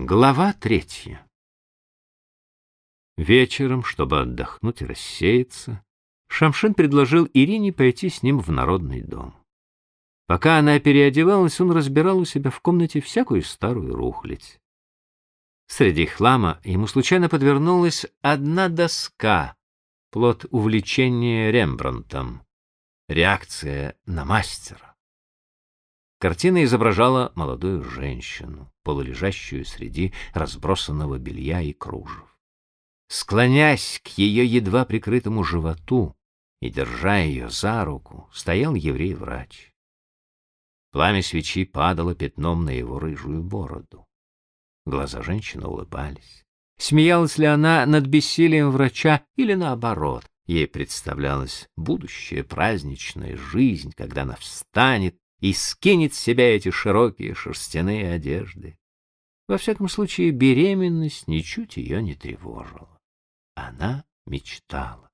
Глава третья. Вечером, чтобы отдохнуть и рассеяться, Шамшин предложил Ирине пойти с ним в народный дом. Пока она переодевалась, он разбирал у себя в комнате всякую старую рухлядь. Среди хлама ему случайно подвернулась одна доска, плод увлечения Рембрандтом, реакция на мастера. Картина изображала молодую женщину, полулежащую среди разбросанного белья и кружев. Склонясь к ее едва прикрытому животу и держа ее за руку, стоял еврей-врач. Пламя свечи падало пятном на его рыжую бороду. Глаза женщины улыбались. Смеялась ли она над бессилием врача или наоборот? Ей представлялась будущая праздничная жизнь, когда она встанет и скинет с себя эти широкие шерстяные одежды. Во всяком случае, беременность ничуть ее не тревожила. Она мечтала.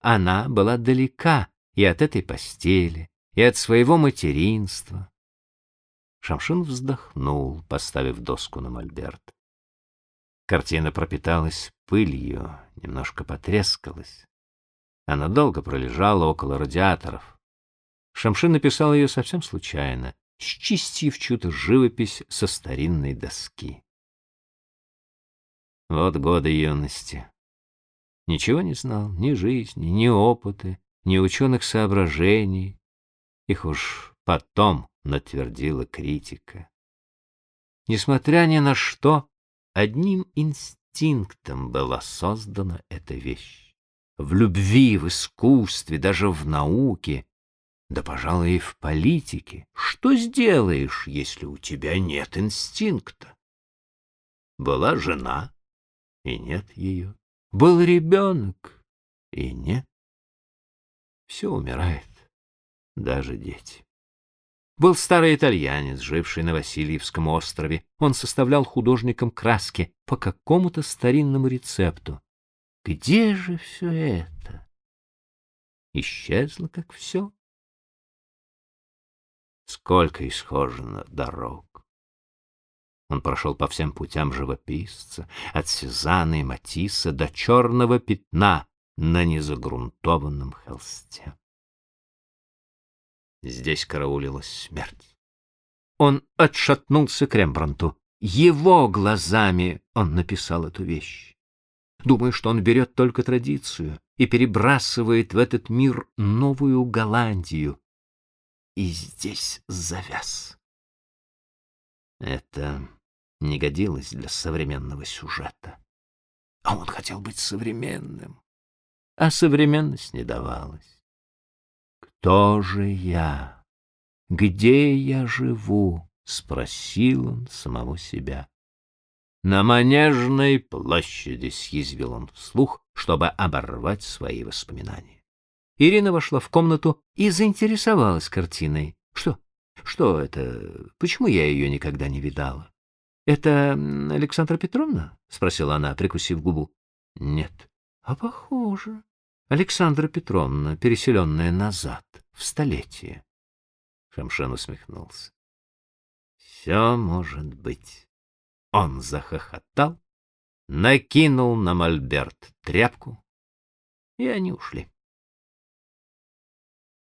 Она была далека и от этой постели, и от своего материнства. Шамшин вздохнул, поставив доску на мольберт. Картина пропиталась пылью, немножко потрескалась. Она долго пролежала около радиаторов. Шамшин написал ее совсем случайно, счистив чью-то живопись со старинной доски. Вот годы юности. Ничего не знал, ни жизни, ни опыта, ни ученых соображений. Их уж потом натвердила критика. Несмотря ни на что, одним инстинктом была создана эта вещь. В любви, в искусстве, даже в науке да, пожалуй, и в политике. Что сделаешь, если у тебя нет инстинкта? Была жена, и нет ее. Был ребенок, и нет. Все умирает, даже дети. Был старый итальянец, живший на Васильевском острове. Он составлял художникам краски по какому-то старинному рецепту. Где же все это? Исчезло, как все. Сколько исхожено дорог! Он прошел по всем путям живописца, от Сезанна и Матисса до черного пятна на незагрунтованном холсте. Здесь караулилась смерть. Он отшатнулся к Рембрандту. Его глазами он написал эту вещь. Думаю, что он берет только традицию и перебрасывает в этот мир новую Голландию, и здесь завяз. Это не годилось для современного сюжета. А он хотел быть современным, а современность не давалась. Кто же я? Где я живу? спросил он самого себя. На манежной площади съязвил он вслух, чтобы оборвать свои воспоминания. Ирина вошла в комнату и заинтересовалась картиной. Что? Что это? Почему я ее никогда не видала? Это Александра Петровна? спросила она, прикусив губу. Нет. А похоже. Александра Петровна, переселенная назад, в столетие. Шамшин усмехнулся. Все может быть. Он захохотал, накинул на мольберт тряпку, и они ушли.